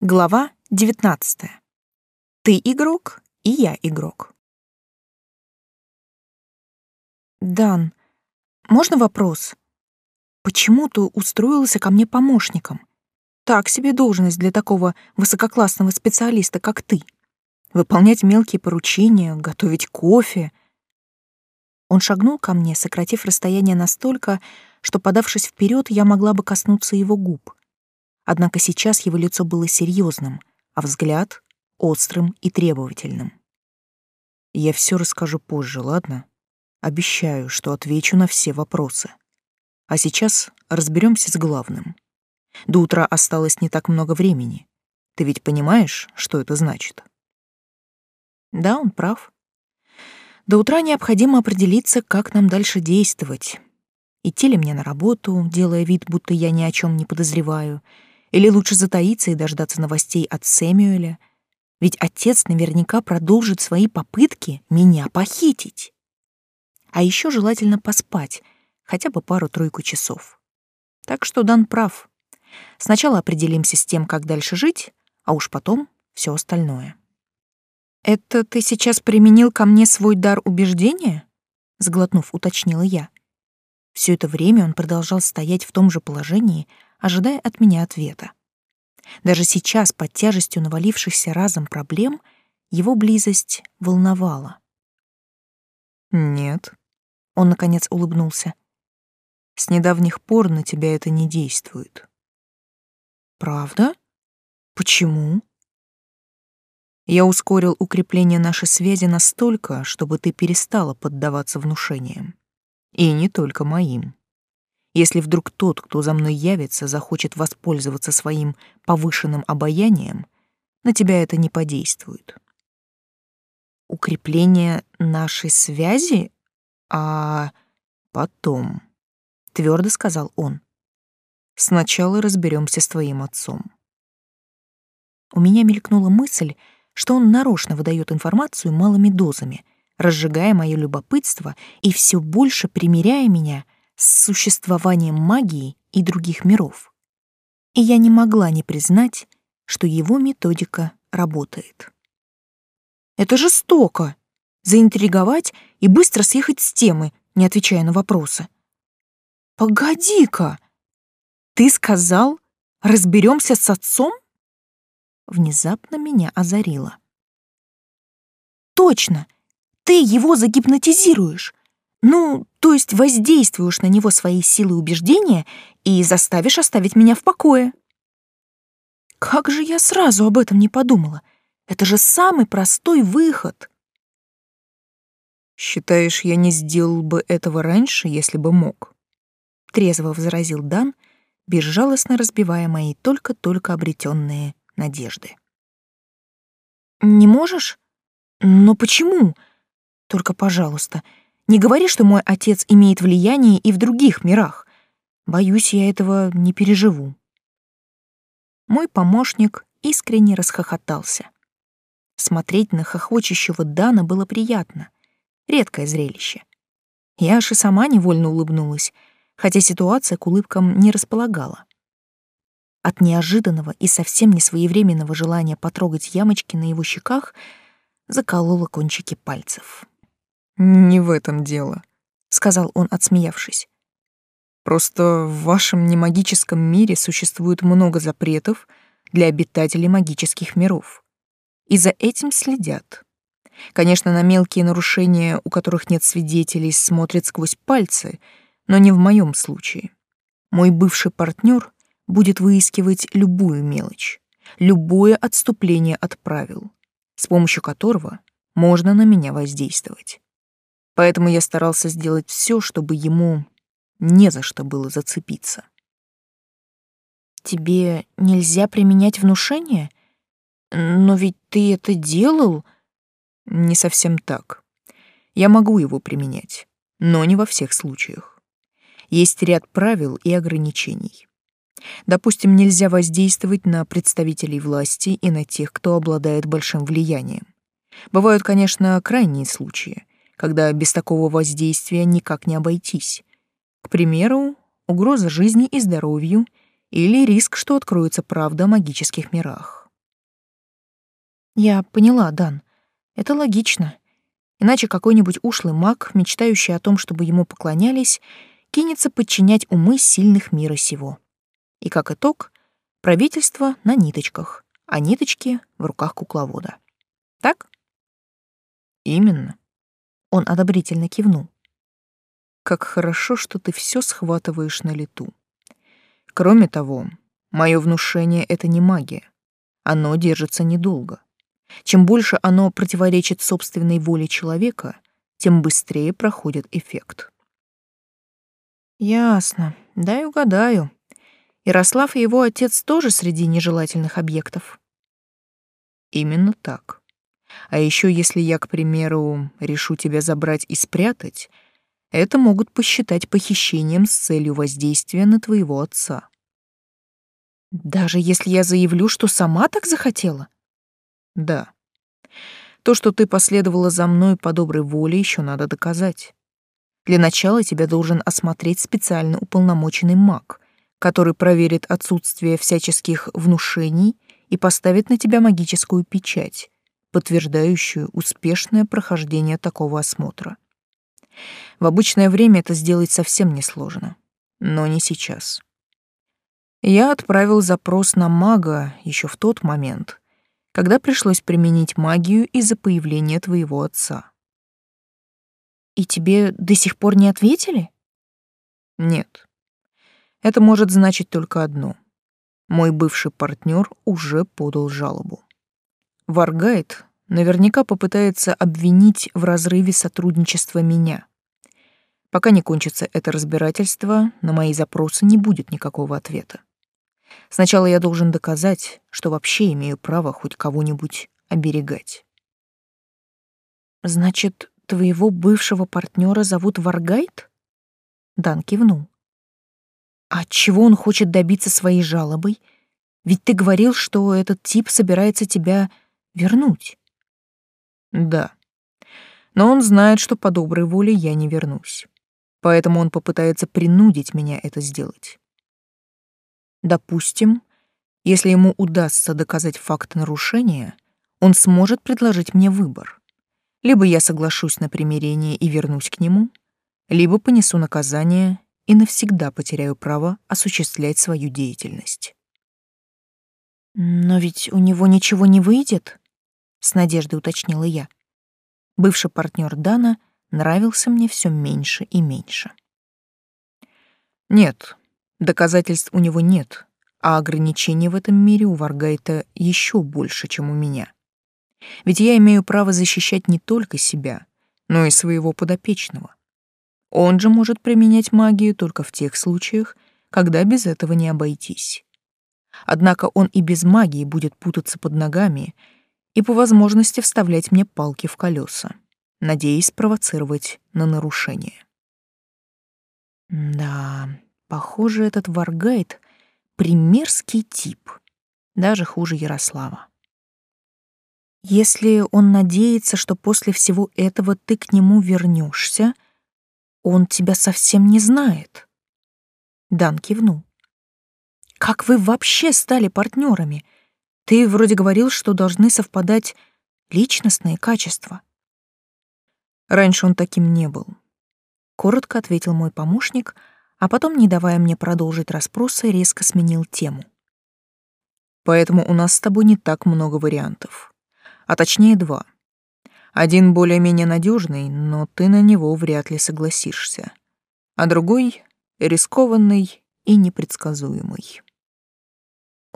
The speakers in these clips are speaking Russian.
Глава 19. Ты игрок, и я игрок. Дан, можно вопрос? Почему ты устроился ко мне помощником? Так себе должность для такого высококлассного специалиста, как ты. Выполнять мелкие поручения, готовить кофе. Он шагнул ко мне, сократив расстояние настолько, что, подавшись вперед, я могла бы коснуться его губ. Однако сейчас его лицо было серьезным, а взгляд — острым и требовательным. Я все расскажу позже, ладно? Обещаю, что отвечу на все вопросы. А сейчас разберемся с главным. До утра осталось не так много времени. Ты ведь понимаешь, что это значит? Да, он прав. До утра необходимо определиться, как нам дальше действовать. Идти ли мне на работу, делая вид, будто я ни о чем не подозреваю — или лучше затаиться и дождаться новостей от Сэмюэля? Ведь отец наверняка продолжит свои попытки меня похитить. А еще желательно поспать, хотя бы пару-тройку часов. Так что Дан прав. Сначала определимся с тем, как дальше жить, а уж потом все остальное. «Это ты сейчас применил ко мне свой дар убеждения?» Сглотнув, уточнила я. Все это время он продолжал стоять в том же положении, ожидая от меня ответа. Даже сейчас, под тяжестью навалившихся разом проблем, его близость волновала. «Нет», — он, наконец, улыбнулся. «С недавних пор на тебя это не действует». «Правда? Почему?» Я ускорил укрепление нашей связи настолько, чтобы ты перестала поддаваться внушениям. И не только моим. Если вдруг тот, кто за мной явится, захочет воспользоваться своим повышенным обаянием, на тебя это не подействует. Укрепление нашей связи? А потом, твердо сказал он. Сначала разберемся с твоим отцом. У меня мелькнула мысль, что он нарочно выдает информацию малыми дозами, разжигая мое любопытство и все больше примиряя меня — с существованием магии и других миров. И я не могла не признать, что его методика работает. Это жестоко — заинтриговать и быстро съехать с темы, не отвечая на вопросы. «Погоди-ка! Ты сказал, разберемся с отцом?» Внезапно меня озарило. «Точно! Ты его загипнотизируешь! Ну, то есть воздействуешь на него своей силой убеждения и заставишь оставить меня в покое. Как же я сразу об этом не подумала? Это же самый простой выход. Считаешь, я не сделал бы этого раньше, если бы мог? Трезво возразил Дан, безжалостно разбивая мои только-только обретенные надежды. Не можешь? Но почему? Только, пожалуйста, не говори, что мой отец имеет влияние и в других мирах. Боюсь, я этого не переживу. Мой помощник искренне расхохотался. Смотреть на хохочущего Дана было приятно. Редкое зрелище. Я аж и сама невольно улыбнулась, хотя ситуация к улыбкам не располагала. От неожиданного и совсем не своевременного желания потрогать ямочки на его щеках заколола кончики пальцев. «Не в этом дело», — сказал он, отсмеявшись. «Просто в вашем немагическом мире существует много запретов для обитателей магических миров. И за этим следят. Конечно, на мелкие нарушения, у которых нет свидетелей, смотрят сквозь пальцы, но не в моем случае. Мой бывший партнер будет выискивать любую мелочь, любое отступление от правил, с помощью которого можно на меня воздействовать. Поэтому я старался сделать все, чтобы ему не за что было зацепиться. Тебе нельзя применять внушение? Но ведь ты это делал. Не совсем так. Я могу его применять, но не во всех случаях. Есть ряд правил и ограничений. Допустим, нельзя воздействовать на представителей власти и на тех, кто обладает большим влиянием. Бывают, конечно, крайние случаи, когда без такого воздействия никак не обойтись. К примеру, угроза жизни и здоровью или риск, что откроется правда о магических мирах. Я поняла, Дан. Это логично. Иначе какой-нибудь ушлый маг, мечтающий о том, чтобы ему поклонялись, кинется подчинять умы сильных мира сего. И как итог, правительство на ниточках, а ниточки в руках кукловода. Так? Именно. Он одобрительно кивнул. Как хорошо, что ты все схватываешь на лету. Кроме того, мое внушение — это не магия. Оно держится недолго. Чем больше оно противоречит собственной воле человека, тем быстрее проходит эффект. Ясно. Дай угадаю. Ярослав и его отец тоже среди нежелательных объектов. Именно так. А еще если я, к примеру, решу тебя забрать и спрятать, это могут посчитать похищением с целью воздействия на твоего отца. Даже если я заявлю, что сама так захотела? Да. То, что ты последовала за мной по доброй воле, еще надо доказать. Для начала тебя должен осмотреть специально уполномоченный маг, который проверит отсутствие всяческих внушений и поставит на тебя магическую печать, подтверждающую успешное прохождение такого осмотра. В обычное время это сделать совсем несложно, но не сейчас. Я отправил запрос на мага еще в тот момент, когда пришлось применить магию из-за появления твоего отца. И тебе до сих пор не ответили? Нет. Это может значить только одно. Мой бывший партнер уже подал жалобу. Варгайт наверняка попытается обвинить в разрыве сотрудничества меня. Пока не кончится это разбирательство, на мои запросы не будет никакого ответа. Сначала я должен доказать, что вообще имею право хоть кого-нибудь оберегать. Значит, твоего бывшего партнера зовут Варгайт? Дан кивнул. А чего он хочет добиться своей жалобой? Ведь ты говорил, что этот тип собирается тебя вернуть. Да. Но он знает, что по доброй воле я не вернусь. Поэтому он попытается принудить меня это сделать. Допустим, если ему удастся доказать факт нарушения, он сможет предложить мне выбор. Либо я соглашусь на примирение и вернусь к нему, либо понесу наказание и навсегда потеряю право осуществлять свою деятельность. Но ведь у него ничего не выйдет, с надеждой уточнила я. Бывший партнер Дана нравился мне все меньше и меньше. Нет, доказательств у него нет, а ограничений в этом мире у Варгайта еще больше, чем у меня. Ведь я имею право защищать не только себя, но и своего подопечного. Он же может применять магию только в тех случаях, когда без этого не обойтись. Однако он и без магии будет путаться под ногами и по возможности вставлять мне палки в колеса, надеясь провоцировать на нарушение. Да, похоже, этот Варгайт — премерзкий тип, даже хуже Ярослава. Если он надеется, что после всего этого ты к нему вернешься, он тебя совсем не знает. Дан кивнул. Как вы вообще стали партнерами? Ты вроде говорил, что должны совпадать личностные качества. Раньше он таким не был. Коротко ответил мой помощник, а потом, не давая мне продолжить расспросы, резко сменил тему. Поэтому у нас с тобой не так много вариантов. А точнее два. Один более-менее надежный, но ты на него вряд ли согласишься. А другой — рискованный и непредсказуемый.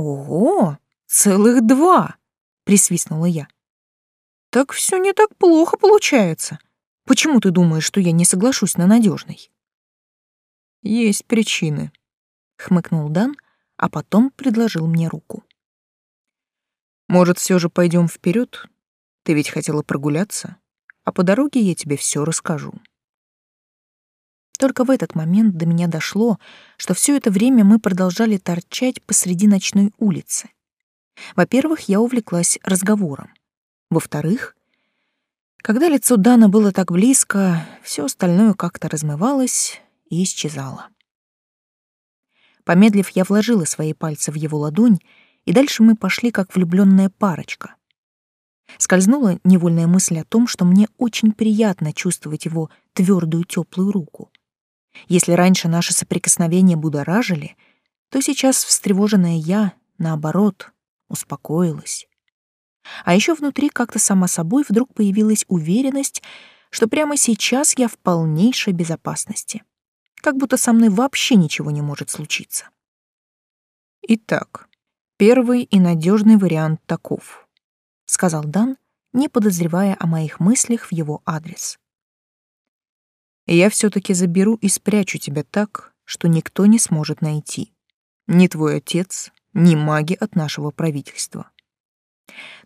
«Ого!» «Целых два!» — присвистнула я. «Так все не так плохо получается. Почему ты думаешь, что я не соглашусь на надежный? «Есть причины», — хмыкнул Дан, а потом предложил мне руку. «Может, все же пойдем вперед? Ты ведь хотела прогуляться, а по дороге я тебе все расскажу». Только в этот момент до меня дошло, что все это время мы продолжали торчать посреди ночной улицы. Во-первых, я увлеклась разговором. Во-вторых, когда лицо Дана было так близко, все остальное как-то размывалось и исчезало. Помедлив, я вложила свои пальцы в его ладонь, и дальше мы пошли как влюбленная парочка. Скользнула невольная мысль о том, что мне очень приятно чувствовать его твердую теплую руку. Если раньше наши соприкосновения будоражили, то сейчас встревоженная я, наоборот, успокоилась. А еще внутри как-то сама собой вдруг появилась уверенность, что прямо сейчас я в полнейшей безопасности. Как будто со мной вообще ничего не может случиться. Итак, первый и надежный вариант таков, сказал Дан, не подозревая о моих мыслях в его адрес. Я все таки заберу и спрячу тебя так, что никто не сможет найти. Ни твой отец, ни маги от нашего правительства.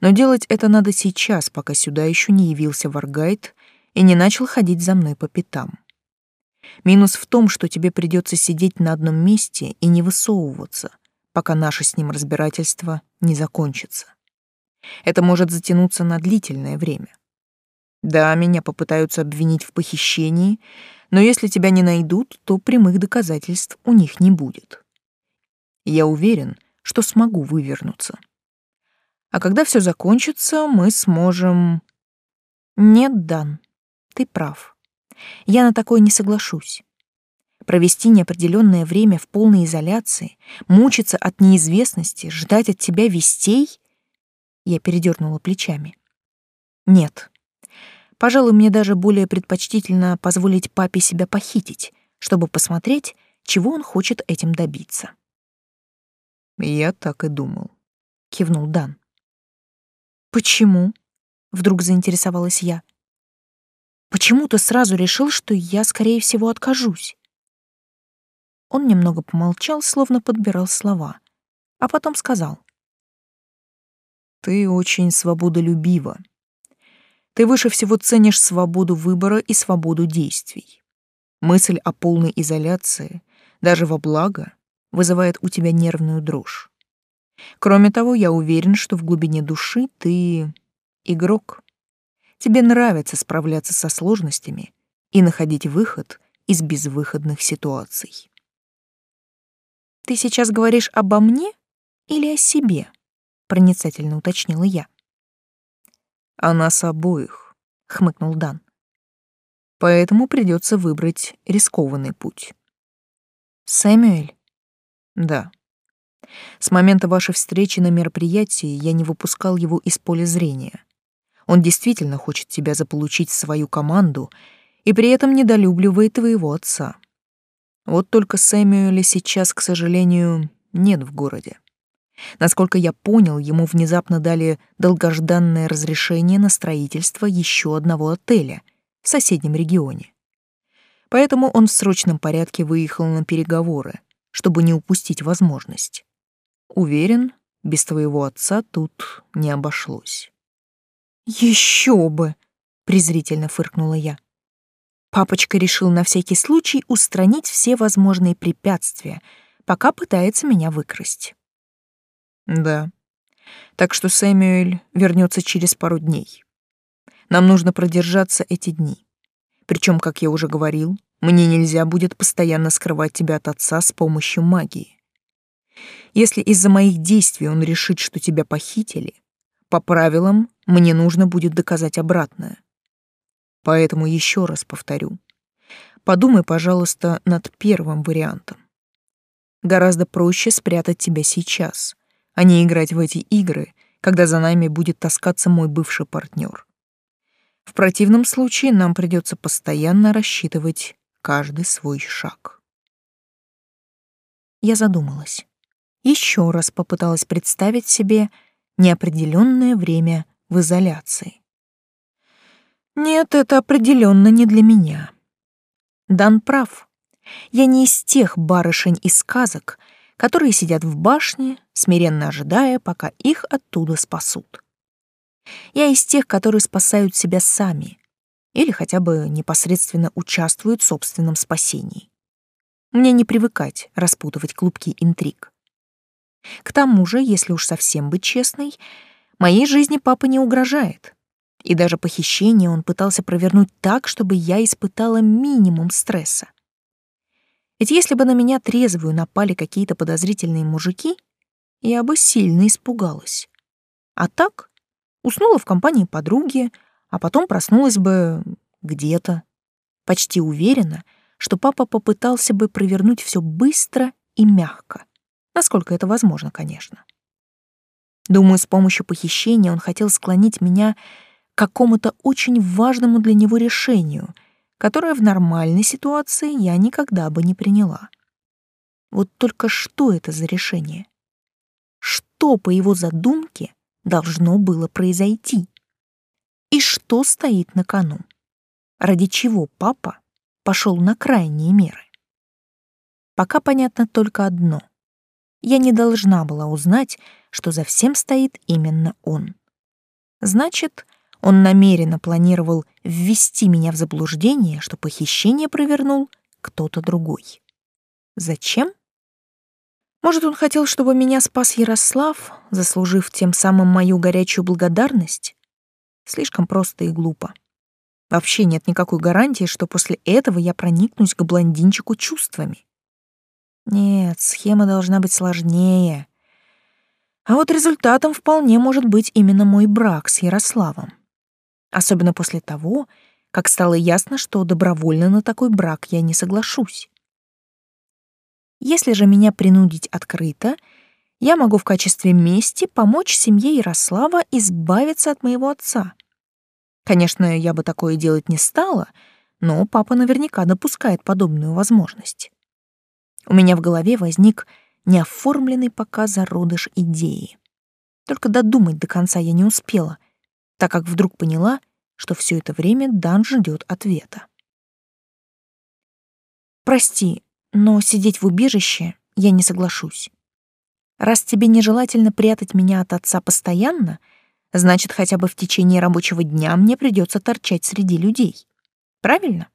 Но делать это надо сейчас, пока сюда еще не явился Варгайт и не начал ходить за мной по пятам. Минус в том, что тебе придется сидеть на одном месте и не высовываться, пока наше с ним разбирательство не закончится. Это может затянуться на длительное время. Да, меня попытаются обвинить в похищении, но если тебя не найдут, то прямых доказательств у них не будет. Я уверен, что смогу вывернуться. А когда все закончится, мы сможем... Нет, Дан, ты прав. Я на такое не соглашусь. Провести неопределенное время в полной изоляции, мучиться от неизвестности, ждать от тебя вестей? Я передернула плечами. Нет. Пожалуй, мне даже более предпочтительно позволить папе себя похитить, чтобы посмотреть, чего он хочет этим добиться. Я так и думал, кивнул Дан. Почему? Вдруг заинтересовалась я. Почему ты сразу решил, что я, скорее всего, откажусь? Он немного помолчал, словно подбирал слова, а потом сказал. «Ты очень свободолюбива. Ты выше всего ценишь свободу выбора и свободу действий. Мысль о полной изоляции, даже во благо, вызывает у тебя нервную дрожь. Кроме того, я уверен, что в глубине души ты игрок. Тебе нравится справляться со сложностями и находить выход из безвыходных ситуаций. Ты сейчас говоришь обо мне или о себе? проницательно уточнила я. О нас обоих, хмыкнул Дан. Поэтому придется выбрать рискованный путь. Сэмюэль? Да. С момента вашей встречи на мероприятии я не выпускал его из поля зрения. Он действительно хочет тебя заполучить в свою команду и при этом недолюбливает твоего отца. Вот только Сэмюэля сейчас, к сожалению, нет в городе. Насколько я понял, ему внезапно дали долгожданное разрешение на строительство еще одного отеля в соседнем регионе. Поэтому он в срочном порядке выехал на переговоры, чтобы не упустить возможность. Уверен, без твоего отца тут не обошлось. Еще бы, презрительно фыркнула я. Папочка решил на всякий случай устранить все возможные препятствия, пока пытается меня выкрасть. Да. Так что Сэмюэль вернется через пару дней. Нам нужно продержаться эти дни. Причем, как я уже говорил, мне нельзя будет постоянно скрывать тебя от отца с помощью магии. Если из-за моих действий он решит, что тебя похитили, по правилам мне нужно будет доказать обратное. Поэтому еще раз повторю. Подумай, пожалуйста, над первым вариантом. Гораздо проще спрятать тебя сейчас, а не играть в эти игры, когда за нами будет таскаться мой бывший партнер. В противном случае нам придется постоянно рассчитывать каждый свой шаг. Я задумалась еще раз попыталась представить себе неопределенное время в изоляции. Нет, это определенно не для меня. Дан прав. Я не из тех барышень из сказок, которые сидят в башне, смиренно ожидая, пока их оттуда спасут. Я из тех, которые спасают себя сами или хотя бы непосредственно участвуют в собственном спасении. Мне не привыкать распутывать клубки интриг. К тому же, если уж совсем быть честной, моей жизни папа не угрожает. И даже похищение он пытался провернуть так, чтобы я испытала минимум стресса. Ведь если бы на меня трезвую напали какие-то подозрительные мужики, я бы сильно испугалась. А так Уснула в компании подруги, а потом проснулась бы где-то. Почти уверена, что папа попытался бы провернуть все быстро и мягко. Насколько это возможно, конечно. Думаю, с помощью похищения он хотел склонить меня к какому-то очень важному для него решению, которое в нормальной ситуации я никогда бы не приняла. Вот только что это за решение? Что, по его задумке, должно было произойти? И что стоит на кону? Ради чего папа пошел на крайние меры? Пока понятно только одно. Я не должна была узнать, что за всем стоит именно он. Значит, он намеренно планировал ввести меня в заблуждение, что похищение провернул кто-то другой. Зачем? Может, он хотел, чтобы меня спас Ярослав, заслужив тем самым мою горячую благодарность? Слишком просто и глупо. Вообще нет никакой гарантии, что после этого я проникнусь к блондинчику чувствами. Нет, схема должна быть сложнее. А вот результатом вполне может быть именно мой брак с Ярославом. Особенно после того, как стало ясно, что добровольно на такой брак я не соглашусь. Если же меня принудить открыто, я могу в качестве мести помочь семье Ярослава избавиться от моего отца. Конечно, я бы такое делать не стала, но папа наверняка допускает подобную возможность. У меня в голове возник неоформленный пока зародыш идеи. Только додумать до конца я не успела, так как вдруг поняла, что все это время Дан ждет ответа. «Прости, но сидеть в убежище я не соглашусь. Раз тебе нежелательно прятать меня от отца постоянно, значит, хотя бы в течение рабочего дня мне придется торчать среди людей. Правильно?»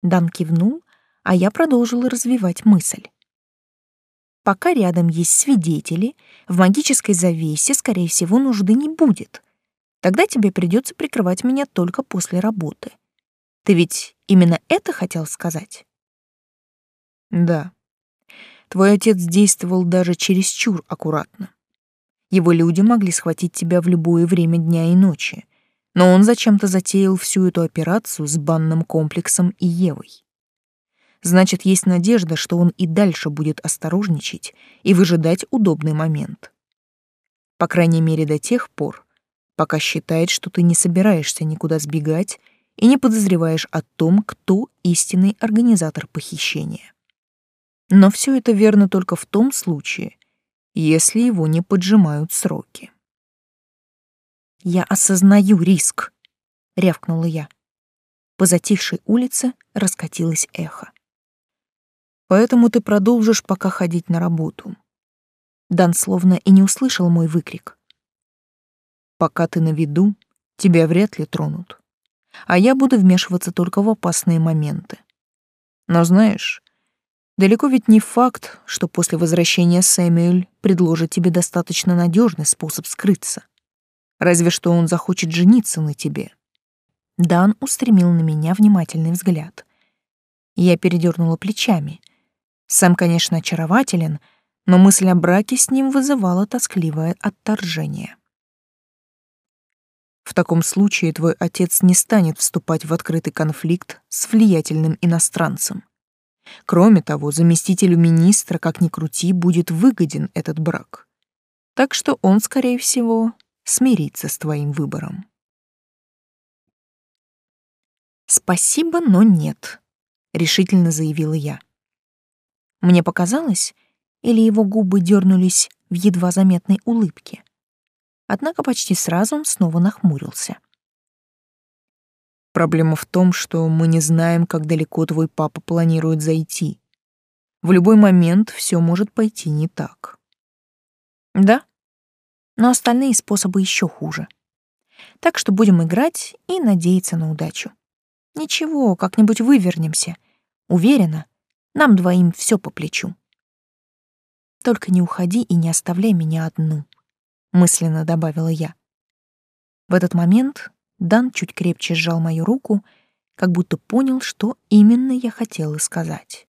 Дан кивнул, а я продолжила развивать мысль. Пока рядом есть свидетели, в магической завесе, скорее всего, нужды не будет. Тогда тебе придется прикрывать меня только после работы. Ты ведь именно это хотел сказать? Да. Твой отец действовал даже чересчур аккуратно. Его люди могли схватить тебя в любое время дня и ночи, но он зачем-то затеял всю эту операцию с банным комплексом и Евой значит, есть надежда, что он и дальше будет осторожничать и выжидать удобный момент. По крайней мере, до тех пор, пока считает, что ты не собираешься никуда сбегать и не подозреваешь о том, кто истинный организатор похищения. Но все это верно только в том случае, если его не поджимают сроки. «Я осознаю риск», — рявкнула я. По затихшей улице раскатилось эхо. Поэтому ты продолжишь пока ходить на работу. Дан словно и не услышал мой выкрик. Пока ты на виду, тебя вряд ли тронут. А я буду вмешиваться только в опасные моменты. Но знаешь, далеко ведь не факт, что после возвращения Сэмюэль предложит тебе достаточно надежный способ скрыться. Разве что он захочет жениться на тебе. Дан устремил на меня внимательный взгляд. Я передернула плечами — сам, конечно, очарователен, но мысль о браке с ним вызывала тоскливое отторжение. В таком случае твой отец не станет вступать в открытый конфликт с влиятельным иностранцем. Кроме того, заместителю министра, как ни крути, будет выгоден этот брак. Так что он, скорее всего, смирится с твоим выбором. «Спасибо, но нет», — решительно заявила я. Мне показалось, или его губы дернулись в едва заметной улыбке. Однако почти сразу снова нахмурился. Проблема в том, что мы не знаем, как далеко твой папа планирует зайти. В любой момент все может пойти не так. Да, но остальные способы еще хуже. Так что будем играть и надеяться на удачу. Ничего, как-нибудь вывернемся. Уверена, нам двоим все по плечу. Только не уходи и не оставляй меня одну, мысленно добавила я. В этот момент Дан чуть крепче сжал мою руку, как будто понял, что именно я хотела сказать.